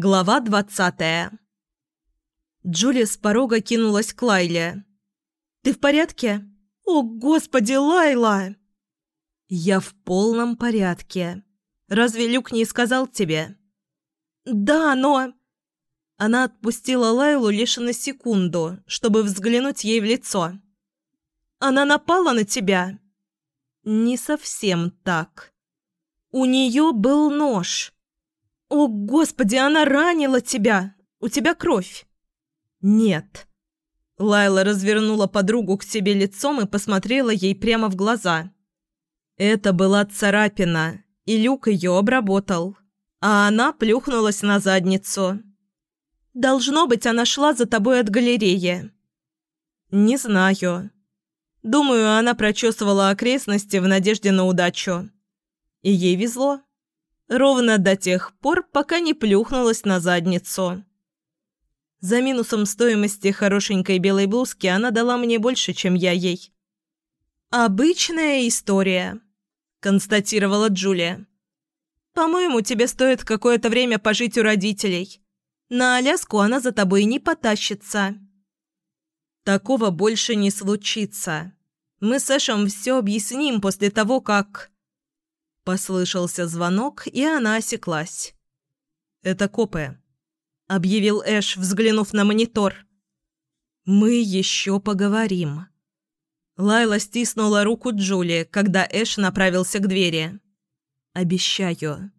Глава двадцатая Джули с порога кинулась к Лайле. «Ты в порядке?» «О, господи, Лайла!» «Я в полном порядке. Разве Люк не сказал тебе?» «Да, но...» Она отпустила Лайлу лишь на секунду, чтобы взглянуть ей в лицо. «Она напала на тебя?» «Не совсем так. У нее был нож». «О, Господи, она ранила тебя! У тебя кровь!» «Нет». Лайла развернула подругу к себе лицом и посмотрела ей прямо в глаза. Это была царапина, и Люк ее обработал. А она плюхнулась на задницу. «Должно быть, она шла за тобой от галереи». «Не знаю. Думаю, она прочесывала окрестности в надежде на удачу. И ей везло». Ровно до тех пор, пока не плюхнулась на задницу. За минусом стоимости хорошенькой белой блузки она дала мне больше, чем я ей. «Обычная история», – констатировала Джулия. «По-моему, тебе стоит какое-то время пожить у родителей. На Аляску она за тобой не потащится». «Такого больше не случится. Мы с Эшем все объясним после того, как...» Послышался звонок, и она осеклась. «Это копы», — объявил Эш, взглянув на монитор. «Мы еще поговорим». Лайла стиснула руку Джули, когда Эш направился к двери. «Обещаю».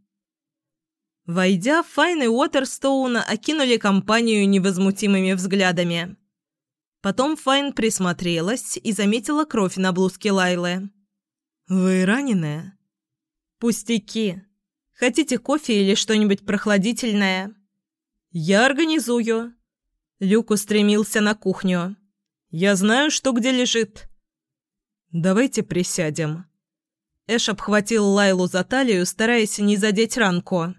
Войдя, Файн и Уотерстоуна окинули компанию невозмутимыми взглядами. Потом Файн присмотрелась и заметила кровь на блузке Лайлы. «Вы ранены?» «Пустяки. Хотите кофе или что-нибудь прохладительное?» «Я организую». Люк устремился на кухню. «Я знаю, что где лежит». «Давайте присядем». Эш обхватил Лайлу за талию, стараясь не задеть ранку.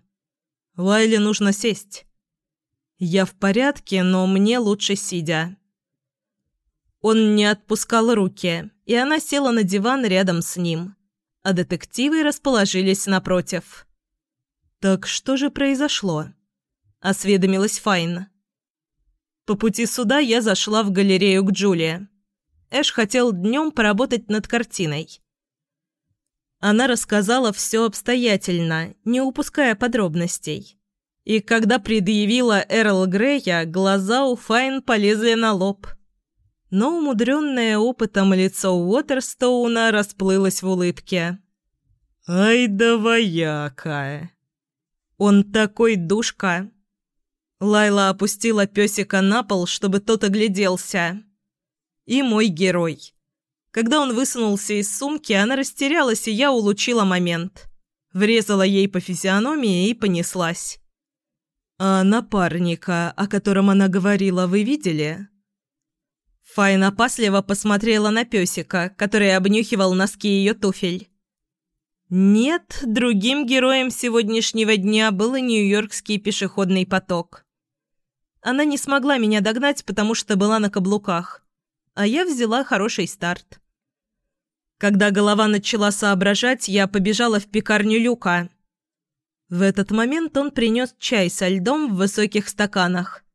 «Лайле нужно сесть». «Я в порядке, но мне лучше сидя». Он не отпускал руки, и она села на диван рядом с ним а детективы расположились напротив. «Так что же произошло?» – осведомилась Файн. По пути сюда я зашла в галерею к Джулии. Эш хотел днем поработать над картиной. Она рассказала все обстоятельно, не упуская подробностей. И когда предъявила Эрл Грея, глаза у Файн полезли на лоб – но умудренное опытом лицо Уотерстоуна расплылось в улыбке. «Ай да вояка!» «Он такой душка!» Лайла опустила песика на пол, чтобы тот огляделся. «И мой герой!» Когда он высунулся из сумки, она растерялась, и я улучила момент. Врезала ей по физиономии и понеслась. «А напарника, о котором она говорила, вы видели?» Файн опасливо посмотрела на песика, который обнюхивал носки ее туфель. Нет, другим героем сегодняшнего дня был Нью-Йоркский пешеходный поток. Она не смогла меня догнать, потому что была на каблуках, а я взяла хороший старт. Когда голова начала соображать, я побежала в пекарню Люка. В этот момент он принес чай со льдом в высоких стаканах –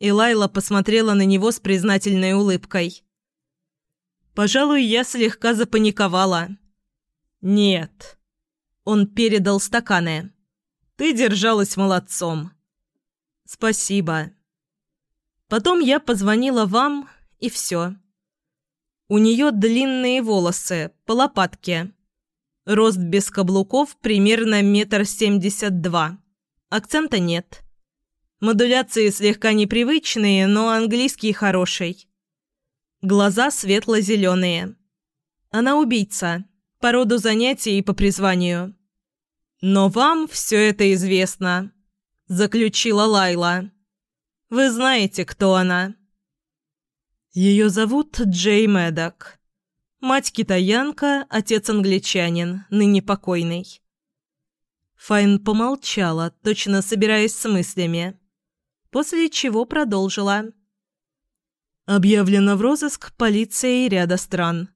и Лайла посмотрела на него с признательной улыбкой. Пожалуй, я слегка запаниковала. «Нет». Он передал стаканы. «Ты держалась молодцом». «Спасибо». Потом я позвонила вам, и все. У нее длинные волосы, по лопатке. Рост без каблуков примерно метр семьдесят два. Акцента нет. Модуляции слегка непривычные, но английский хороший. Глаза светло-зеленые. Она убийца. По роду занятий и по призванию. «Но вам все это известно», – заключила Лайла. «Вы знаете, кто она». Ее зовут Джей Мэддок. Мать китаянка, отец англичанин, ныне покойный. Файн помолчала, точно собираясь с мыслями после чего продолжила. Объявлено в розыск полицией ряда стран.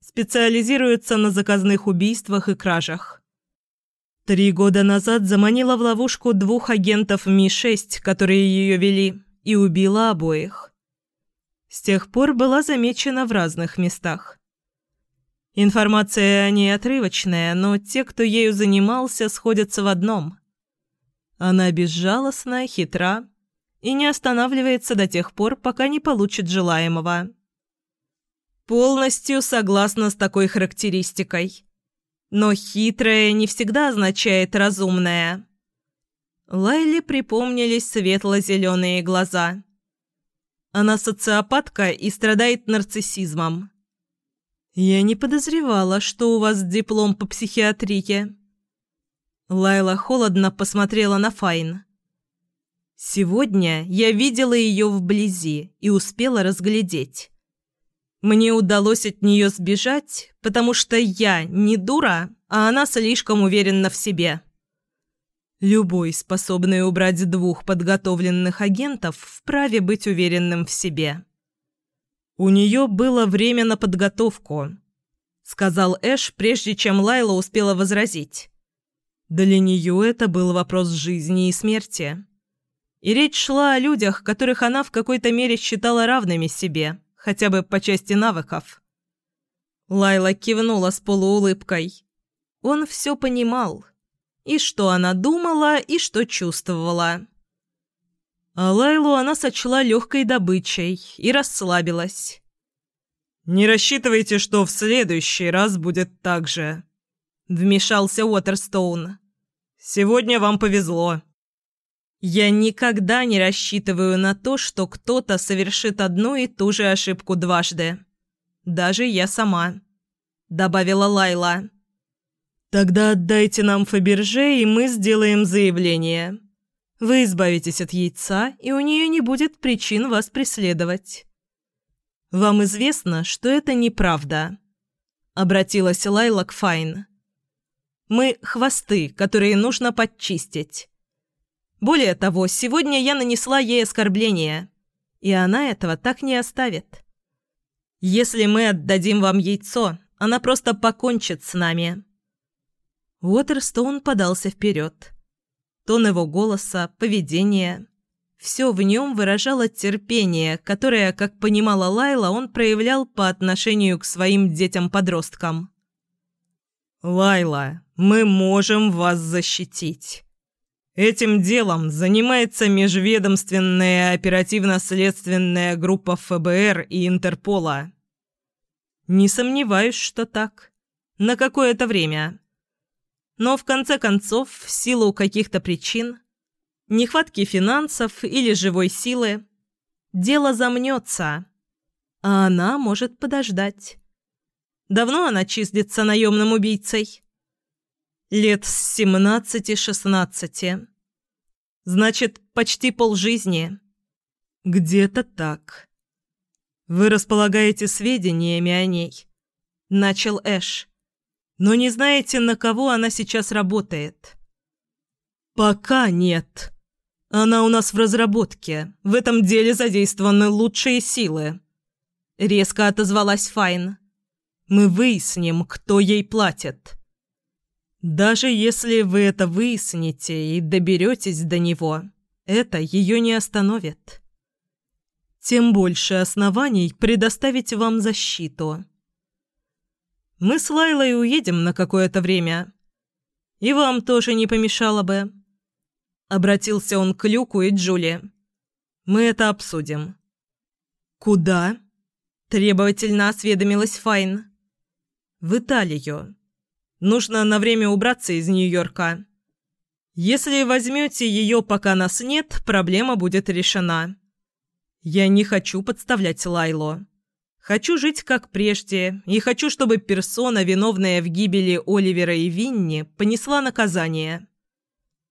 Специализируется на заказных убийствах и кражах. Три года назад заманила в ловушку двух агентов Ми-6, которые ее вели, и убила обоих. С тех пор была замечена в разных местах. Информация о ней отрывочная, но те, кто ею занимался, сходятся в одном. Она безжалостна, хитра и не останавливается до тех пор, пока не получит желаемого. Полностью согласна с такой характеристикой. Но хитрая не всегда означает разумная. Лайле припомнились светло-зеленые глаза. Она социопатка и страдает нарциссизмом. «Я не подозревала, что у вас диплом по психиатрии». Лайла холодно посмотрела на Файн. «Сегодня я видела ее вблизи и успела разглядеть. Мне удалось от нее сбежать, потому что я не дура, а она слишком уверена в себе. Любой, способный убрать двух подготовленных агентов, вправе быть уверенным в себе. «У нее было время на подготовку», — сказал Эш, прежде чем Лайла успела возразить. Для нее это был вопрос жизни и смерти. И речь шла о людях, которых она в какой-то мере считала равными себе хотя бы по части навыков. Лайла кивнула с полуулыбкой. Он все понимал. И что она думала, и что чувствовала. А Лайлу она сочла легкой добычей и расслабилась. «Не рассчитывайте, что в следующий раз будет так же», — вмешался Уотерстоун. «Сегодня вам повезло». Я никогда не рассчитываю на то, что кто-то совершит одну и ту же ошибку дважды. Даже я сама», — добавила Лайла. «Тогда отдайте нам Фаберже, и мы сделаем заявление. Вы избавитесь от яйца, и у нее не будет причин вас преследовать». «Вам известно, что это неправда», — обратилась Лайла к Файн. «Мы — хвосты, которые нужно подчистить». Более того, сегодня я нанесла ей оскорбление, и она этого так не оставит. Если мы отдадим вам яйцо, она просто покончит с нами». Уотерстоун подался вперед. Тон его голоса, поведение – все в нем выражало терпение, которое, как понимала Лайла, он проявлял по отношению к своим детям-подросткам. «Лайла, мы можем вас защитить». Этим делом занимается межведомственная оперативно-следственная группа ФБР и Интерпола. Не сомневаюсь, что так. На какое-то время. Но в конце концов, в силу каких-то причин, нехватки финансов или живой силы, дело замнется, а она может подождать. Давно она числится наемным убийцей? Лет с семнадцати-шестнадцати. Значит, почти полжизни. Где-то так. Вы располагаете сведениями о ней. Начал Эш. Но не знаете, на кого она сейчас работает. Пока нет. Она у нас в разработке. В этом деле задействованы лучшие силы. Резко отозвалась Файн. Мы выясним, кто ей платит. Даже если вы это выясните и доберетесь до него, это ее не остановит. Тем больше оснований предоставить вам защиту. Мы с Лайлой уедем на какое-то время. И вам тоже не помешало бы. Обратился он к Люку и Джули. Мы это обсудим. Куда? Требовательно осведомилась Файн. В Италию. Нужно на время убраться из Нью-Йорка. Если возьмете ее, пока нас нет, проблема будет решена. Я не хочу подставлять Лайло. Хочу жить как прежде, и хочу, чтобы персона, виновная в гибели Оливера и Винни, понесла наказание.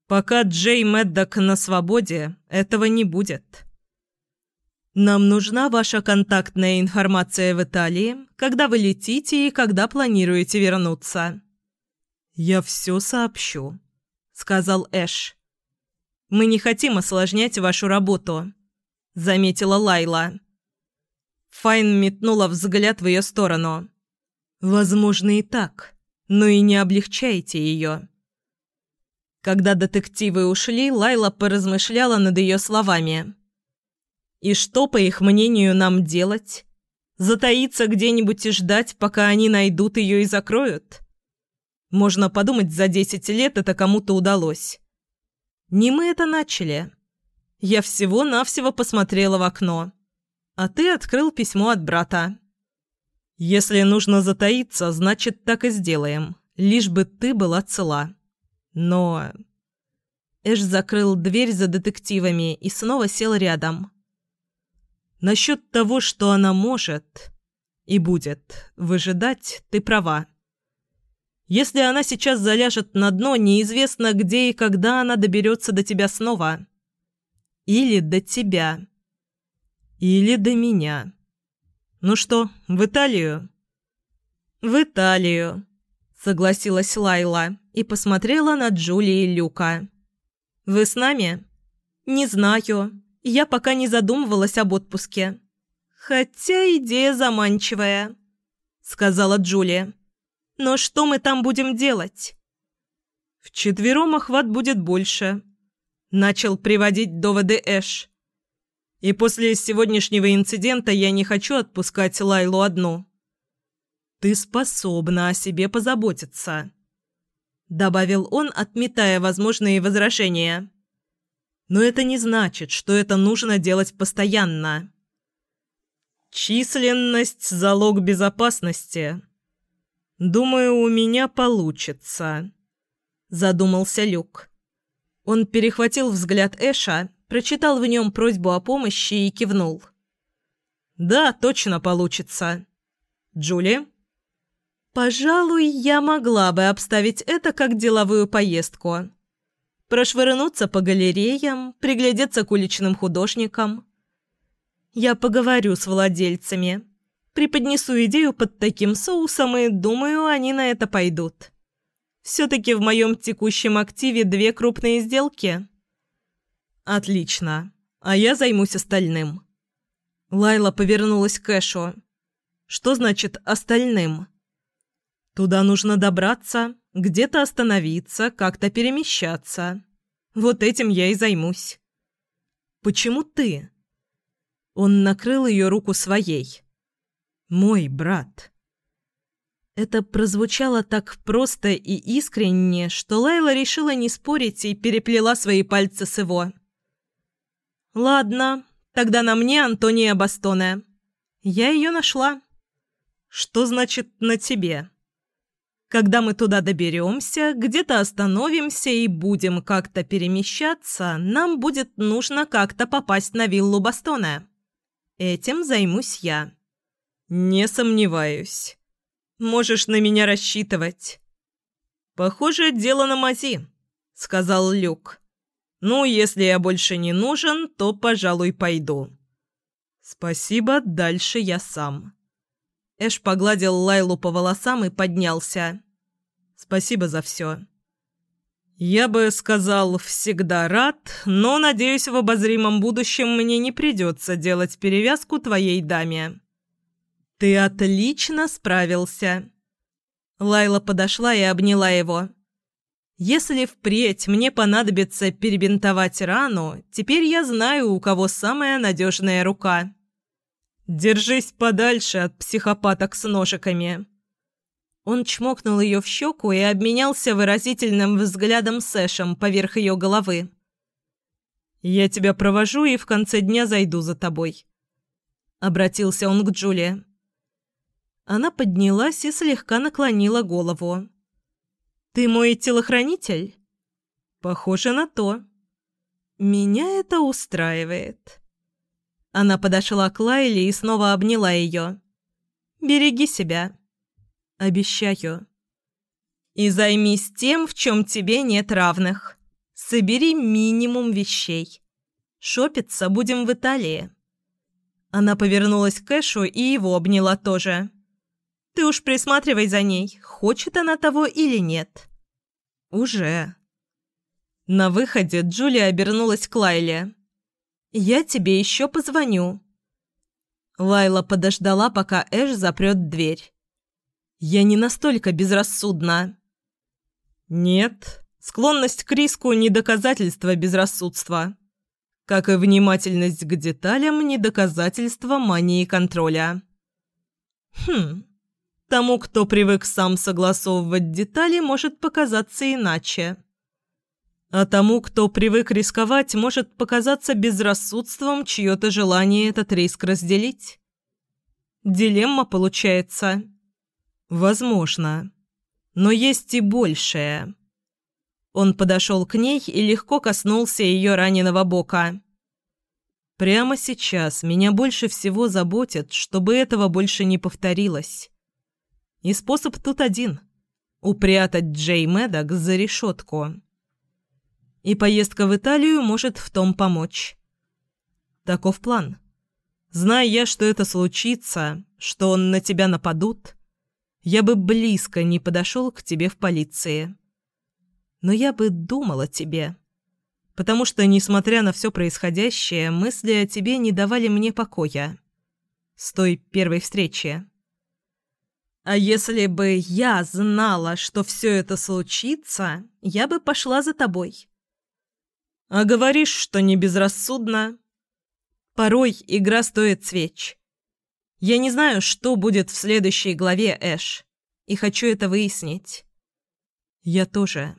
Пока Джей Мэддок на свободе, этого не будет. Нам нужна ваша контактная информация в Италии, когда вы летите и когда планируете вернуться. «Я все сообщу», — сказал Эш. «Мы не хотим осложнять вашу работу», — заметила Лайла. Файн метнула взгляд в ее сторону. «Возможно и так, но и не облегчайте ее. Когда детективы ушли, Лайла поразмышляла над ее словами. «И что, по их мнению, нам делать? Затаиться где-нибудь и ждать, пока они найдут ее и закроют?» Можно подумать, за десять лет это кому-то удалось. Не мы это начали. Я всего-навсего посмотрела в окно. А ты открыл письмо от брата. Если нужно затаиться, значит, так и сделаем. Лишь бы ты была цела. Но... Эш закрыл дверь за детективами и снова сел рядом. Насчет того, что она может и будет выжидать, ты права. Если она сейчас заляжет на дно, неизвестно, где и когда она доберется до тебя снова. Или до тебя. Или до меня. Ну что, в Италию? В Италию согласилась Лайла и посмотрела на Джули и Люка. «Вы с нами?» «Не знаю. Я пока не задумывалась об отпуске». «Хотя идея заманчивая», — сказала Джули. «Но что мы там будем делать?» «Вчетвером охват будет больше», — начал приводить доводы Эш. «И после сегодняшнего инцидента я не хочу отпускать Лайлу одну». Ты способна о себе позаботиться», — добавил он, отметая возможные возражения. «Но это не значит, что это нужно делать постоянно». «Численность – залог безопасности. Думаю, у меня получится», – задумался Люк. Он перехватил взгляд Эша, прочитал в нем просьбу о помощи и кивнул. «Да, точно получится. Джули?» Пожалуй, я могла бы обставить это как деловую поездку. Прошвырнуться по галереям, приглядеться к уличным художникам. Я поговорю с владельцами, преподнесу идею под таким соусом и, думаю, они на это пойдут. Все-таки в моем текущем активе две крупные сделки. Отлично. А я займусь остальным. Лайла повернулась к Эшу. Что значит «остальным»? Туда нужно добраться, где-то остановиться, как-то перемещаться. Вот этим я и займусь. Почему ты? Он накрыл ее руку своей. Мой брат. Это прозвучало так просто и искренне, что Лайла решила не спорить и переплела свои пальцы с его. «Ладно, тогда на мне Антония Бастоне. Я ее нашла». «Что значит «на тебе»?» Когда мы туда доберемся, где-то остановимся и будем как-то перемещаться, нам будет нужно как-то попасть на виллу Бастона. Этим займусь я. Не сомневаюсь. Можешь на меня рассчитывать. Похоже, дело на мази, сказал Люк. Ну, если я больше не нужен, то, пожалуй, пойду. Спасибо, дальше я сам. Эш погладил Лайлу по волосам и поднялся. «Спасибо за все». «Я бы сказал, всегда рад, но, надеюсь, в обозримом будущем мне не придется делать перевязку твоей даме». «Ты отлично справился». Лайла подошла и обняла его. «Если впредь мне понадобится перебинтовать рану, теперь я знаю, у кого самая надежная рука». «Держись подальше от психопаток с ножиками». Он чмокнул ее в щеку и обменялся выразительным взглядом с Эшем поверх ее головы. «Я тебя провожу и в конце дня зайду за тобой», — обратился он к Джулии. Она поднялась и слегка наклонила голову. «Ты мой телохранитель?» «Похоже на то». «Меня это устраивает». Она подошла к Лайле и снова обняла ее. «Береги себя». «Обещаю». «И займись тем, в чем тебе нет равных. Собери минимум вещей. Шопиться будем в Италии». Она повернулась к Эшу и его обняла тоже. «Ты уж присматривай за ней, хочет она того или нет». «Уже». На выходе Джулия обернулась к Лайле. Я тебе еще позвоню». Лайла подождала, пока Эш запрет дверь. «Я не настолько безрассудна». «Нет», — Склонность к риску – не доказательство безрассудства. Как и внимательность к деталям – не доказательство мании контроля. Хм. Тому, кто привык сам согласовывать детали, может показаться иначе. А тому, кто привык рисковать, может показаться безрассудством чье-то желание этот риск разделить. Дилемма получается. Возможно. Но есть и большее. Он подошел к ней и легко коснулся ее раненого бока. «Прямо сейчас меня больше всего заботит, чтобы этого больше не повторилось. И способ тут один — упрятать Джей Мэддок за решетку. И поездка в Италию может в том помочь. Таков план. Зная я, что это случится, что он на тебя нападут, я бы близко не подошел к тебе в полиции. Но я бы думал о тебе, потому что, несмотря на все происходящее, мысли о тебе не давали мне покоя. С той первой встречи. А если бы я знала, что все это случится, я бы пошла за тобой. А говоришь, что не безрассудно. Порой игра стоит свеч. Я не знаю, что будет в следующей главе, Эш, и хочу это выяснить. Я тоже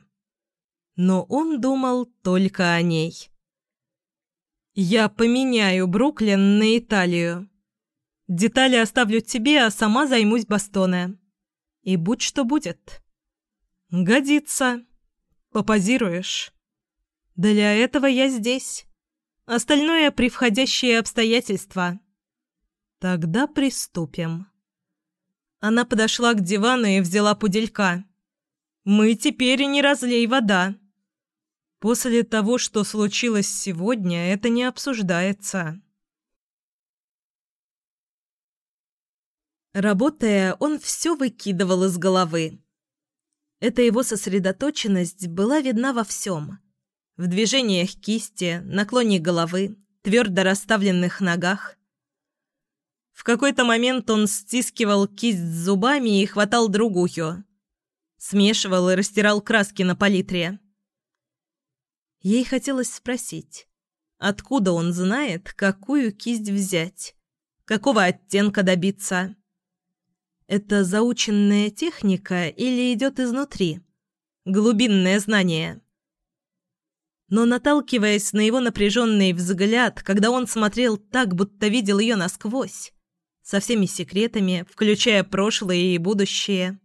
но он думал только о ней. «Я поменяю Бруклин на Италию. Детали оставлю тебе, а сама займусь Бастоне. И будь что будет». «Годится. Попозируешь». «Для этого я здесь. Остальное — при входящие обстоятельства». «Тогда приступим». Она подошла к дивану и взяла пуделька. «Мы теперь не разлей вода». После того, что случилось сегодня, это не обсуждается. Работая, он все выкидывал из головы. Эта его сосредоточенность была видна во всем. В движениях кисти, наклоне головы, твердо расставленных ногах. В какой-то момент он стискивал кисть зубами и хватал другую. Смешивал и растирал краски на палитре. Ей хотелось спросить, откуда он знает, какую кисть взять, какого оттенка добиться. Это заученная техника или идет изнутри? Глубинное знание. Но наталкиваясь на его напряженный взгляд, когда он смотрел так, будто видел ее насквозь, со всеми секретами, включая прошлое и будущее,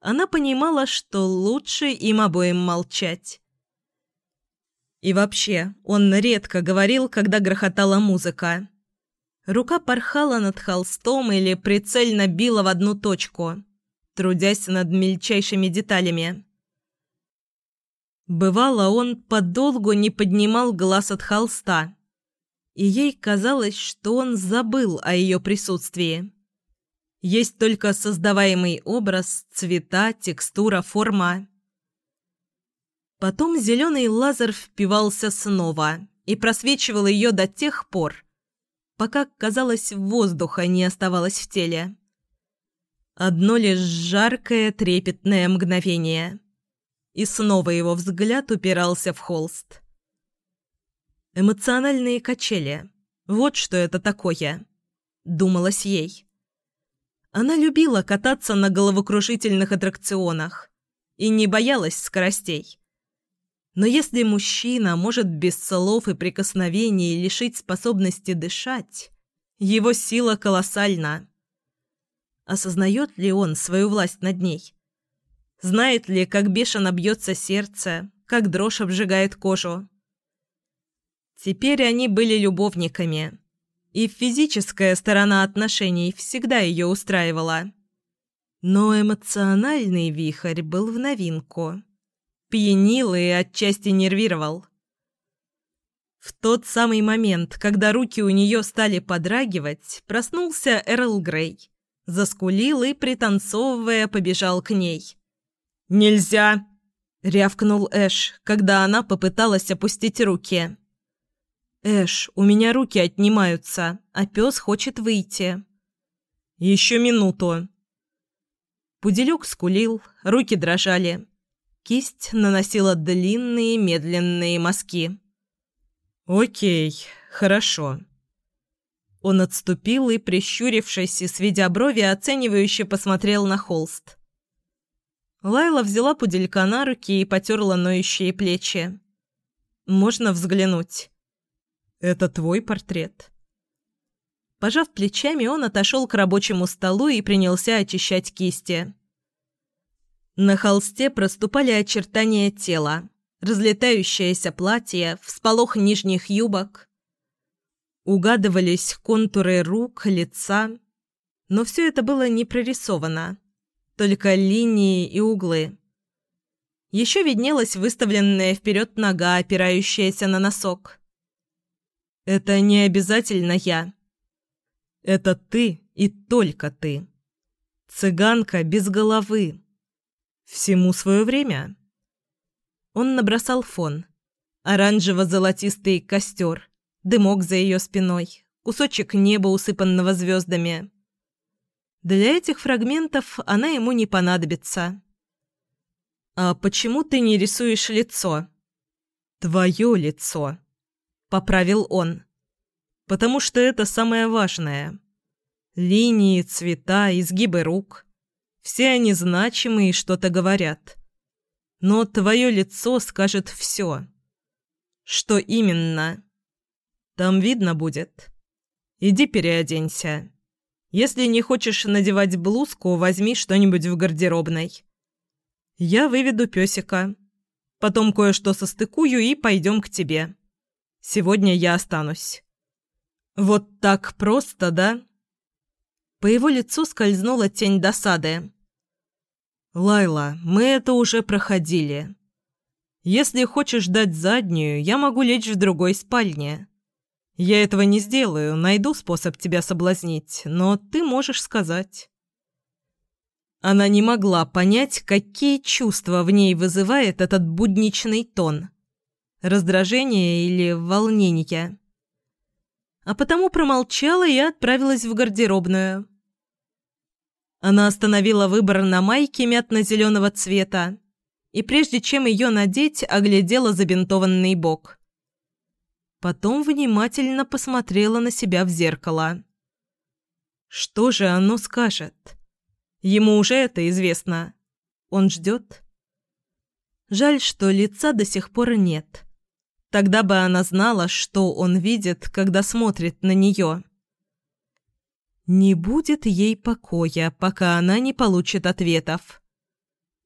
она понимала, что лучше им обоим молчать. И вообще, он редко говорил, когда грохотала музыка. Рука порхала над холстом или прицельно била в одну точку, трудясь над мельчайшими деталями. Бывало, он подолгу не поднимал глаз от холста, и ей казалось, что он забыл о ее присутствии. Есть только создаваемый образ, цвета, текстура, форма. Потом зеленый лазер впивался снова и просвечивал ее до тех пор, пока, казалось, воздуха не оставалось в теле. Одно лишь жаркое трепетное мгновение. И снова его взгляд упирался в холст. Эмоциональные качели. Вот что это такое. Думалось ей. Она любила кататься на головокружительных аттракционах и не боялась скоростей. Но если мужчина может без слов и прикосновений лишить способности дышать, его сила колоссальна. Осознает ли он свою власть над ней? Знает ли, как бешено бьется сердце, как дрожь обжигает кожу? Теперь они были любовниками, и физическая сторона отношений всегда ее устраивала. Но эмоциональный вихрь был в новинку пьянил и отчасти нервировал. В тот самый момент, когда руки у нее стали подрагивать, проснулся Эрл Грей. Заскулил и, пританцовывая, побежал к ней. «Нельзя!» — рявкнул Эш, когда она попыталась опустить руки. «Эш, у меня руки отнимаются, а пес хочет выйти». «Еще минуту». Пуделек скулил, руки дрожали. Кисть наносила длинные медленные мазки. «Окей, хорошо». Он отступил и, прищурившись и сведя брови, оценивающе посмотрел на холст. Лайла взяла пуделька на руки и потерла ноющие плечи. «Можно взглянуть?» «Это твой портрет?» Пожав плечами, он отошел к рабочему столу и принялся очищать кисти. На холсте проступали очертания тела, разлетающееся платье, всполох нижних юбок. Угадывались контуры рук, лица, но все это было не прорисовано, только линии и углы. Еще виднелась выставленная вперед нога, опирающаяся на носок. «Это не обязательно я», это ты и только ты. Цыганка без головы. Всему свое время. Он набросал фон. Оранжево-золотистый костер, дымок за ее спиной, кусочек неба, усыпанного звездами. Для этих фрагментов она ему не понадобится. «А почему ты не рисуешь лицо?» «Твое лицо», — поправил он потому что это самое важное. Линии, цвета, изгибы рук – все они значимы и что-то говорят. Но твое лицо скажет все. Что именно? Там видно будет. Иди переоденься. Если не хочешь надевать блузку, возьми что-нибудь в гардеробной. Я выведу песика. Потом кое-что состыкую и пойдем к тебе. Сегодня я останусь. «Вот так просто, да?» По его лицу скользнула тень досады. «Лайла, мы это уже проходили. Если хочешь дать заднюю, я могу лечь в другой спальне. Я этого не сделаю, найду способ тебя соблазнить, но ты можешь сказать». Она не могла понять, какие чувства в ней вызывает этот будничный тон. Раздражение или волнение а потому промолчала и отправилась в гардеробную. Она остановила выбор на майке мятно-зеленого цвета и, прежде чем ее надеть, оглядела забинтованный бок. Потом внимательно посмотрела на себя в зеркало. Что же оно скажет? Ему уже это известно. Он ждет. Жаль, что лица до сих пор нет. Тогда бы она знала, что он видит, когда смотрит на нее. Не будет ей покоя, пока она не получит ответов.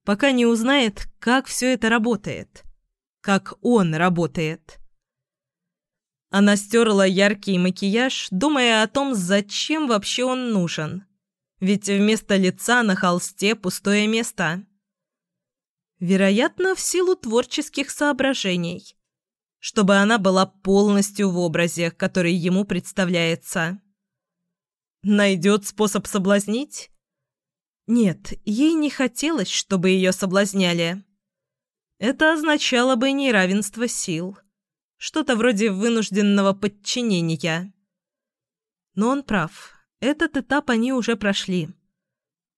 Пока не узнает, как все это работает. Как он работает. Она стерла яркий макияж, думая о том, зачем вообще он нужен. Ведь вместо лица на холсте пустое место. Вероятно, в силу творческих соображений чтобы она была полностью в образе, который ему представляется. Найдет способ соблазнить? Нет, ей не хотелось, чтобы ее соблазняли. Это означало бы неравенство сил. Что-то вроде вынужденного подчинения. Но он прав. Этот этап они уже прошли.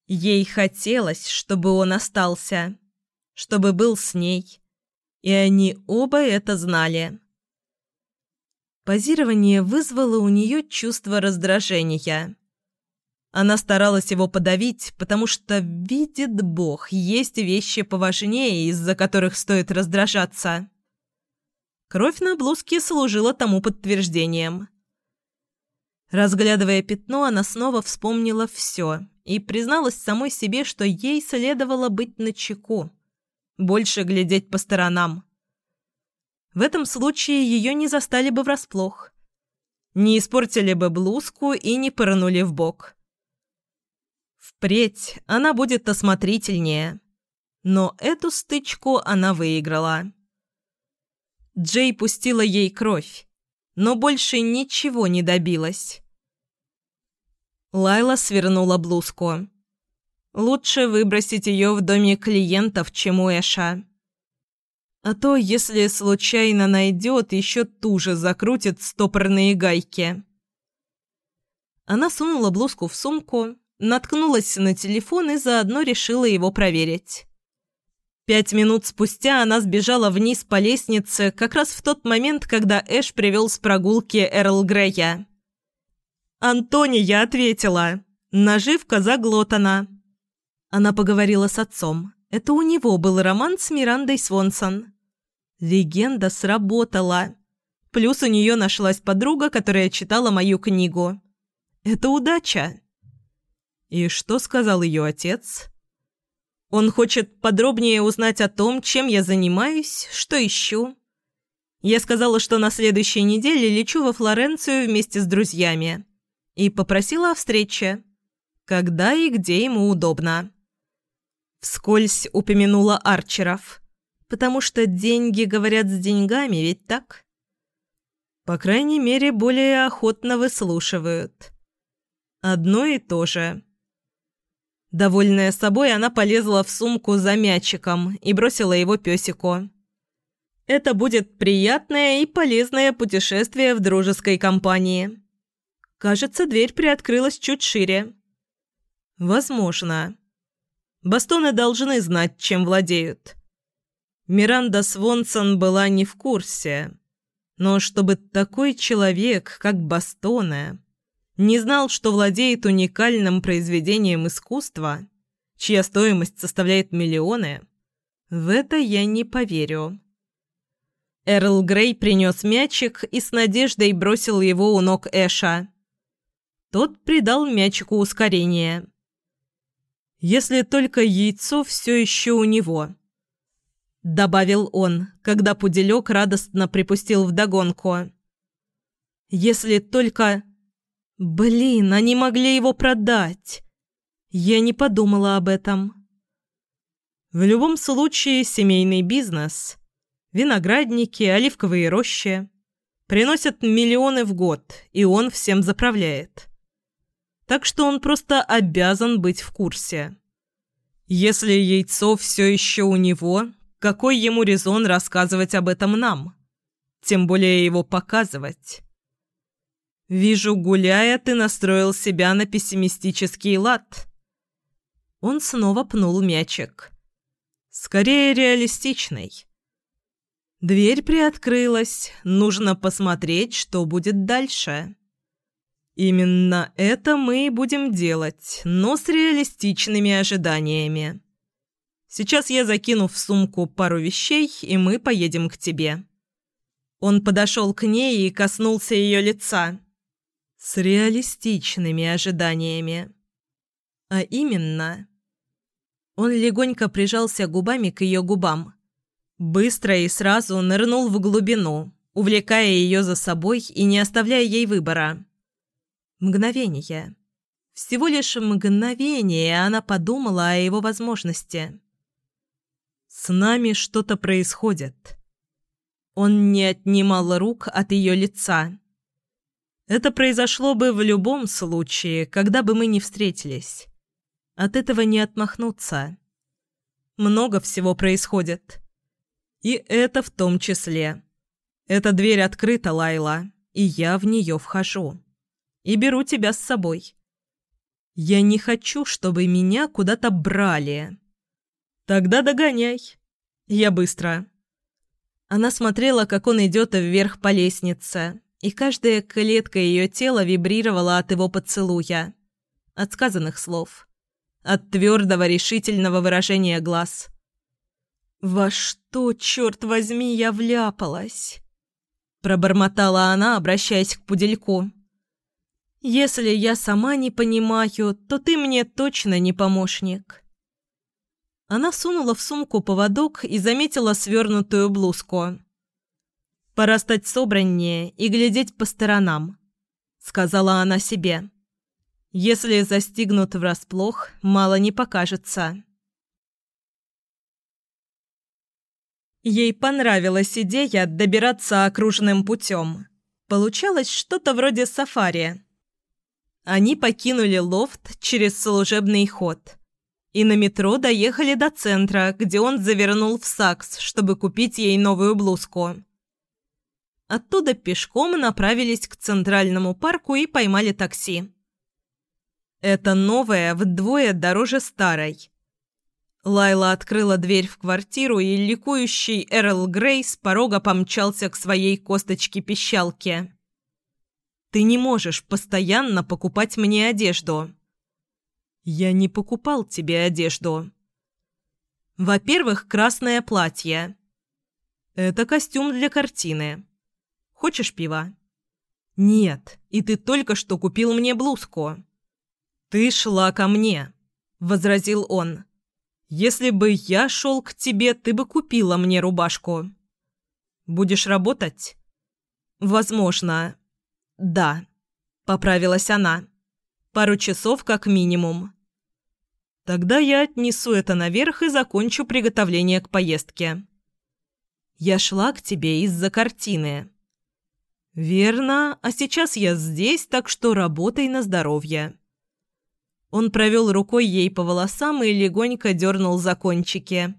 Ей хотелось, чтобы он остался, чтобы был с ней, и они оба это знали. Позирование вызвало у нее чувство раздражения. Она старалась его подавить, потому что, видит Бог, есть вещи поважнее, из-за которых стоит раздражаться. Кровь на блузке служила тому подтверждением. Разглядывая пятно, она снова вспомнила все и призналась самой себе, что ей следовало быть начеку больше глядеть по сторонам. В этом случае ее не застали бы врасплох. Не испортили бы блузку и не пырнули в бок. Впредь она будет осмотрительнее. Но эту стычку она выиграла. Джей пустила ей кровь, но больше ничего не добилась. Лайла свернула блузку. Лучше выбросить ее в доме клиентов, чем у Эша. А то, если случайно найдет, еще туже закрутит стопорные гайки. Она сунула блузку в сумку, наткнулась на телефон и заодно решила его проверить. Пять минут спустя она сбежала вниз по лестнице как раз в тот момент, когда Эш привел с прогулки Эрл Грея. «Антони, я ответила. Наживка заглотана». Она поговорила с отцом. Это у него был роман с Мирандой Свонсон. Легенда сработала. Плюс у нее нашлась подруга, которая читала мою книгу. Это удача. И что сказал ее отец? Он хочет подробнее узнать о том, чем я занимаюсь, что ищу. Я сказала, что на следующей неделе лечу во Флоренцию вместе с друзьями. И попросила о встрече. Когда и где ему удобно. Вскользь упомянула Арчеров. Потому что деньги говорят с деньгами, ведь так? По крайней мере, более охотно выслушивают. Одно и то же. Довольная собой, она полезла в сумку за мячиком и бросила его песику. «Это будет приятное и полезное путешествие в дружеской компании». Кажется, дверь приоткрылась чуть шире. «Возможно. Бастоны должны знать, чем владеют». Миранда Свонсон была не в курсе. Но чтобы такой человек, как Бастоне, не знал, что владеет уникальным произведением искусства, чья стоимость составляет миллионы, в это я не поверю. Эрл Грей принес мячик и с надеждой бросил его у ног Эша. Тот придал мячику ускорение. «Если только яйцо все еще у него», — добавил он, когда пуделек радостно припустил вдогонку. «Если только...» Блин, они могли его продать. Я не подумала об этом. В любом случае, семейный бизнес, виноградники, оливковые рощи приносят миллионы в год, и он всем заправляет. Так что он просто обязан быть в курсе. Если яйцо все еще у него, какой ему резон рассказывать об этом нам? Тем более его показывать. Вижу, гуляя, ты настроил себя на пессимистический лад. Он снова пнул мячик. Скорее реалистичный. Дверь приоткрылась. Нужно посмотреть, что будет дальше. Именно это мы и будем делать, но с реалистичными ожиданиями. Сейчас я закину в сумку пару вещей, и мы поедем к тебе. Он подошел к ней и коснулся ее лица с реалистичными ожиданиями. А именно... Он легонько прижался губами к ее губам. Быстро и сразу нырнул в глубину, увлекая ее за собой и не оставляя ей выбора. Мгновение. Всего лишь мгновение она подумала о его возможности. «С нами что-то происходит». Он не отнимал рук от ее лица это произошло бы в любом случае, когда бы мы не встретились. От этого не отмахнуться. Много всего происходит. И это в том числе. Эта дверь открыта, Лайла, и я в нее вхожу. И беру тебя с собой. Я не хочу, чтобы меня куда-то брали. Тогда догоняй. Я быстро. Она смотрела, как он идет вверх по лестнице, и каждая клетка ее тела вибрировала от его поцелуя, от сказанных слов, от твердого решительного выражения глаз. «Во что, черт возьми, я вляпалась?» Пробормотала она, обращаясь к пудельку. «Если я сама не понимаю, то ты мне точно не помощник». Она сунула в сумку поводок и заметила свернутую блузку. «Пора стать собраннее и глядеть по сторонам», — сказала она себе. «Если застигнут врасплох, мало не покажется». Ей понравилась идея добираться окружным путем. Получалось что-то вроде сафари. Они покинули лофт через служебный ход и на метро доехали до центра, где он завернул в Сакс, чтобы купить ей новую блузку. Оттуда пешком направились к Центральному парку и поймали такси. Это новое вдвое дороже старой. Лайла открыла дверь в квартиру, и ликующий Эрл Грей с порога помчался к своей косточке-пищалке. «Ты не можешь постоянно покупать мне одежду». «Я не покупал тебе одежду». «Во-первых, красное платье. Это костюм для картины. Хочешь пива?» «Нет, и ты только что купил мне блузку». «Ты шла ко мне», — возразил он. Если бы я шел к тебе, ты бы купила мне рубашку. Будешь работать? Возможно. Да. Поправилась она. Пару часов как минимум. Тогда я отнесу это наверх и закончу приготовление к поездке. Я шла к тебе из-за картины. Верно, а сейчас я здесь, так что работай на здоровье. Он провел рукой ей по волосам и легонько дернул за кончики.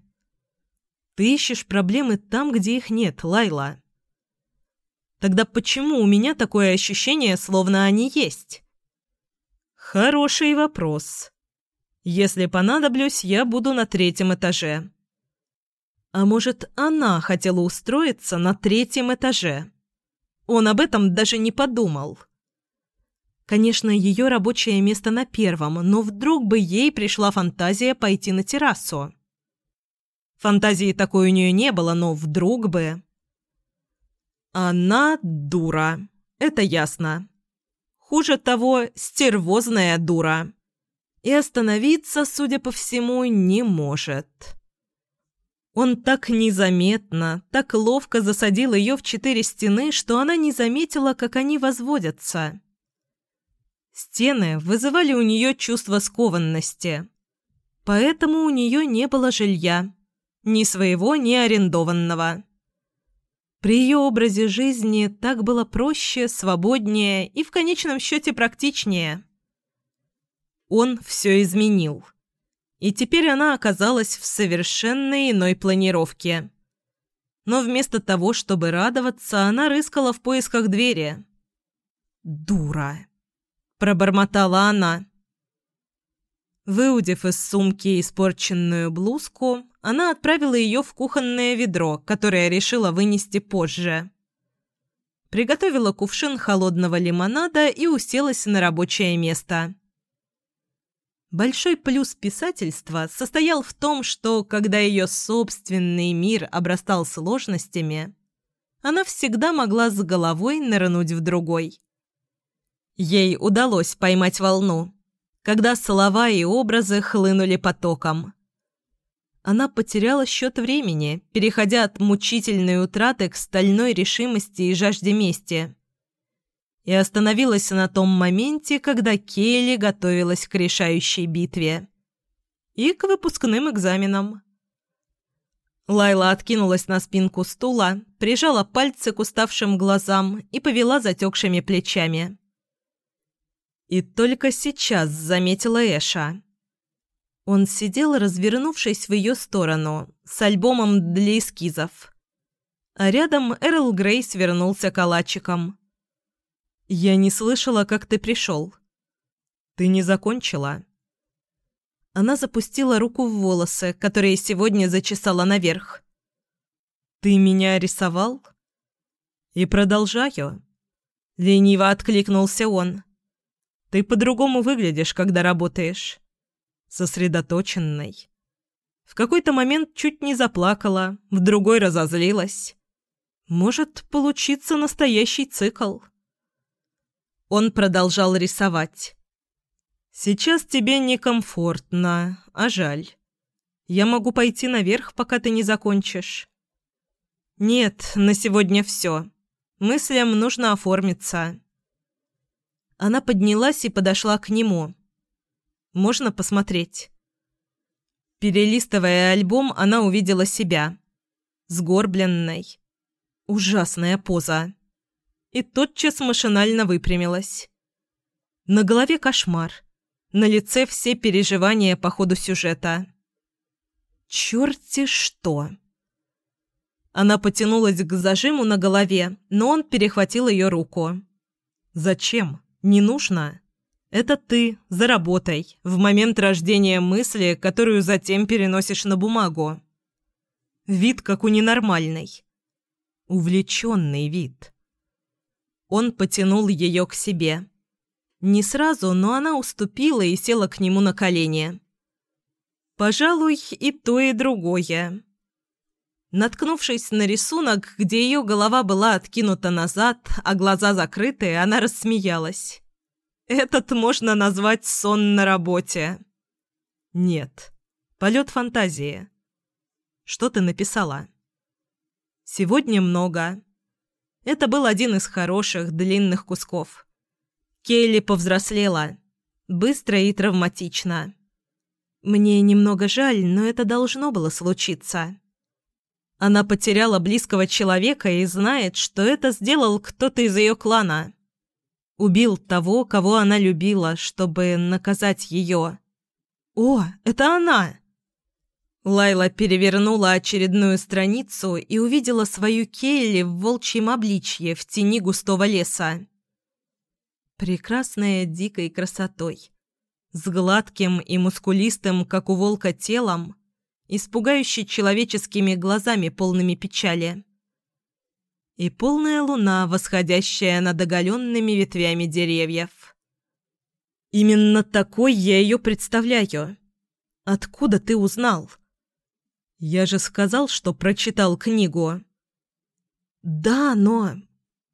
«Ты ищешь проблемы там, где их нет, Лайла». «Тогда почему у меня такое ощущение, словно они есть?» «Хороший вопрос. Если понадоблюсь, я буду на третьем этаже». «А может, она хотела устроиться на третьем этаже?» Он об этом даже не подумал. Конечно, ее рабочее место на первом, но вдруг бы ей пришла фантазия пойти на террасу. Фантазии такой у нее не было, но вдруг бы... Она дура. Это ясно. Хуже того, стервозная дура. И остановиться, судя по всему, не может. Он так незаметно, так ловко засадил ее в четыре стены, что она не заметила, как они возводятся. Стены вызывали у нее чувство скованности. Поэтому у нее не было жилья. Ни своего, ни арендованного. При ее образе жизни так было проще, свободнее и в конечном счете практичнее. Он все изменил. И теперь она оказалась в совершенно иной планировке. Но вместо того, чтобы радоваться, она рыскала в поисках двери. Дура пробормотала она. Выудив из сумки испорченную блузку, она отправила ее в кухонное ведро, которое решила вынести позже. Приготовила кувшин холодного лимонада и уселась на рабочее место. Большой плюс писательства состоял в том, что, когда ее собственный мир обрастал сложностями, она всегда могла с головой нырнуть в другой. Ей удалось поймать волну, когда слова и образы хлынули потоком. Она потеряла счет времени, переходя от мучительной утраты к стальной решимости и жажде мести. И остановилась на том моменте, когда Келли готовилась к решающей битве. И к выпускным экзаменам. Лайла откинулась на спинку стула, прижала пальцы к уставшим глазам и повела затекшими плечами. И только сейчас заметила Эша. Он сидел, развернувшись в ее сторону, с альбомом для эскизов. А рядом Эрл Грей свернулся калачиком. «Я не слышала, как ты пришел. Ты не закончила?» Она запустила руку в волосы, которые сегодня зачесала наверх. «Ты меня рисовал?» «И продолжаю». Лениво откликнулся он. Ты по-другому выглядишь, когда работаешь. Сосредоточенной. В какой-то момент чуть не заплакала, в другой разозлилась. Может получиться настоящий цикл. Он продолжал рисовать. «Сейчас тебе некомфортно, а жаль. Я могу пойти наверх, пока ты не закончишь». «Нет, на сегодня все. Мыслям нужно оформиться. Она поднялась и подошла к нему. «Можно посмотреть?» Перелистывая альбом, она увидела себя. Сгорбленной. Ужасная поза. И тотчас машинально выпрямилась. На голове кошмар. На лице все переживания по ходу сюжета. «Черти что!» Она потянулась к зажиму на голове, но он перехватил ее руку. «Зачем?» Не нужно. Это ты, за работой, в момент рождения мысли, которую затем переносишь на бумагу. Вид как у ненормальной. Увлеченный вид. Он потянул ее к себе. Не сразу, но она уступила и села к нему на колени. Пожалуй, и то, и другое. Наткнувшись на рисунок, где ее голова была откинута назад, а глаза закрыты, она рассмеялась. «Этот можно назвать сон на работе». «Нет. Полет фантазии». «Что ты написала?» «Сегодня много». Это был один из хороших, длинных кусков. Келли повзрослела. Быстро и травматично. Мне немного жаль, но это должно было случиться. Она потеряла близкого человека и знает, что это сделал кто-то из ее клана. Убил того, кого она любила, чтобы наказать ее. «О, это она!» Лайла перевернула очередную страницу и увидела свою Келли в волчьем обличье в тени густого леса. Прекрасная дикой красотой, с гладким и мускулистым, как у волка, телом, испугающий человеческими глазами, полными печали. И полная луна, восходящая над оголенными ветвями деревьев. Именно такой я ее представляю. Откуда ты узнал? Я же сказал, что прочитал книгу. Да, но...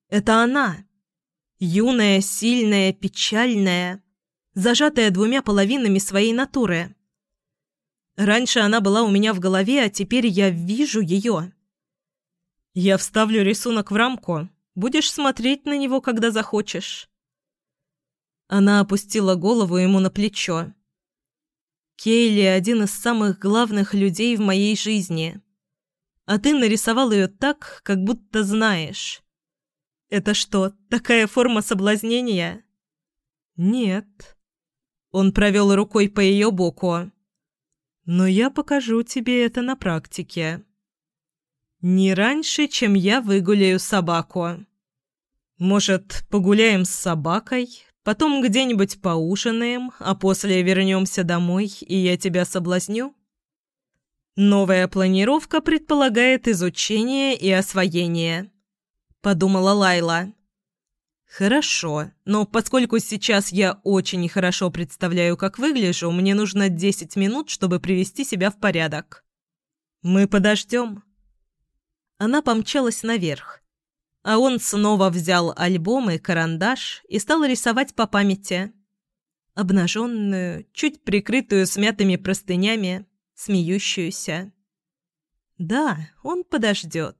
Это она. Юная, сильная, печальная, зажатая двумя половинами своей натуры. Раньше она была у меня в голове, а теперь я вижу ее. Я вставлю рисунок в рамку. Будешь смотреть на него, когда захочешь. Она опустила голову ему на плечо. Кейли – один из самых главных людей в моей жизни. А ты нарисовал ее так, как будто знаешь. Это что, такая форма соблазнения? Нет. Он провел рукой по ее боку. Но я покажу тебе это на практике. Не раньше, чем я выгуляю собаку. Может, погуляем с собакой, потом где-нибудь поужинаем, а после вернемся домой, и я тебя соблазню? Новая планировка предполагает изучение и освоение, подумала Лайла. «Хорошо, но поскольку сейчас я очень хорошо представляю, как выгляжу, мне нужно 10 минут, чтобы привести себя в порядок. Мы подождем». Она помчалась наверх, а он снова взял альбом и карандаш и стал рисовать по памяти. Обнаженную, чуть прикрытую смятыми простынями, смеющуюся. «Да, он подождет».